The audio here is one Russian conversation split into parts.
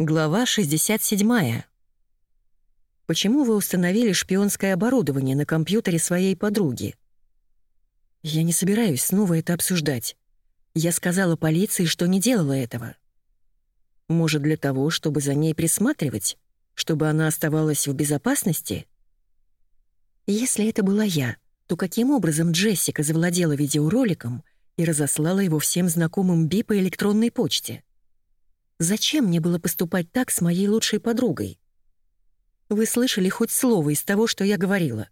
Глава 67. Почему вы установили шпионское оборудование на компьютере своей подруги? Я не собираюсь снова это обсуждать. Я сказала полиции, что не делала этого. Может, для того, чтобы за ней присматривать? Чтобы она оставалась в безопасности? Если это была я, то каким образом Джессика завладела видеороликом и разослала его всем знакомым Би по электронной почте? Зачем мне было поступать так с моей лучшей подругой? Вы слышали хоть слово из того, что я говорила?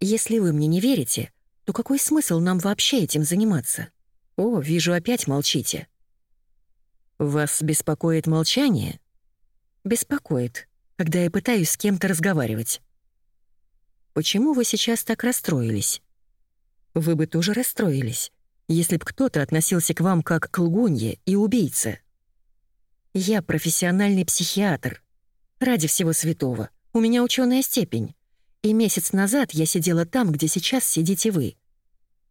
Если вы мне не верите, то какой смысл нам вообще этим заниматься? О, вижу, опять молчите. Вас беспокоит молчание? Беспокоит, когда я пытаюсь с кем-то разговаривать. Почему вы сейчас так расстроились? Вы бы тоже расстроились, если б кто-то относился к вам как к лгунье и убийце. Я профессиональный психиатр. Ради всего святого. У меня ученая степень. И месяц назад я сидела там, где сейчас сидите вы.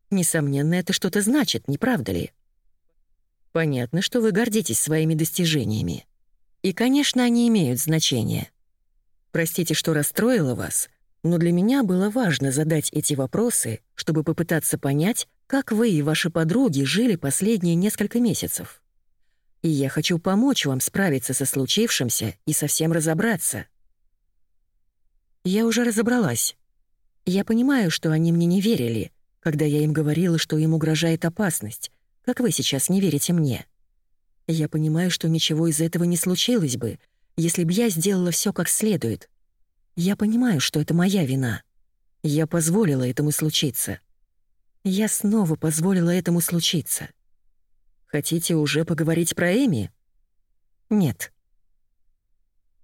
Несомненно, это что-то значит, не правда ли? Понятно, что вы гордитесь своими достижениями. И, конечно, они имеют значение. Простите, что расстроила вас, но для меня было важно задать эти вопросы, чтобы попытаться понять, как вы и ваши подруги жили последние несколько месяцев и я хочу помочь вам справиться со случившимся и совсем разобраться. Я уже разобралась. Я понимаю, что они мне не верили, когда я им говорила, что им угрожает опасность, как вы сейчас не верите мне. Я понимаю, что ничего из этого не случилось бы, если б я сделала все как следует. Я понимаю, что это моя вина. Я позволила этому случиться. Я снова позволила этому случиться. Хотите уже поговорить про Эми? Нет.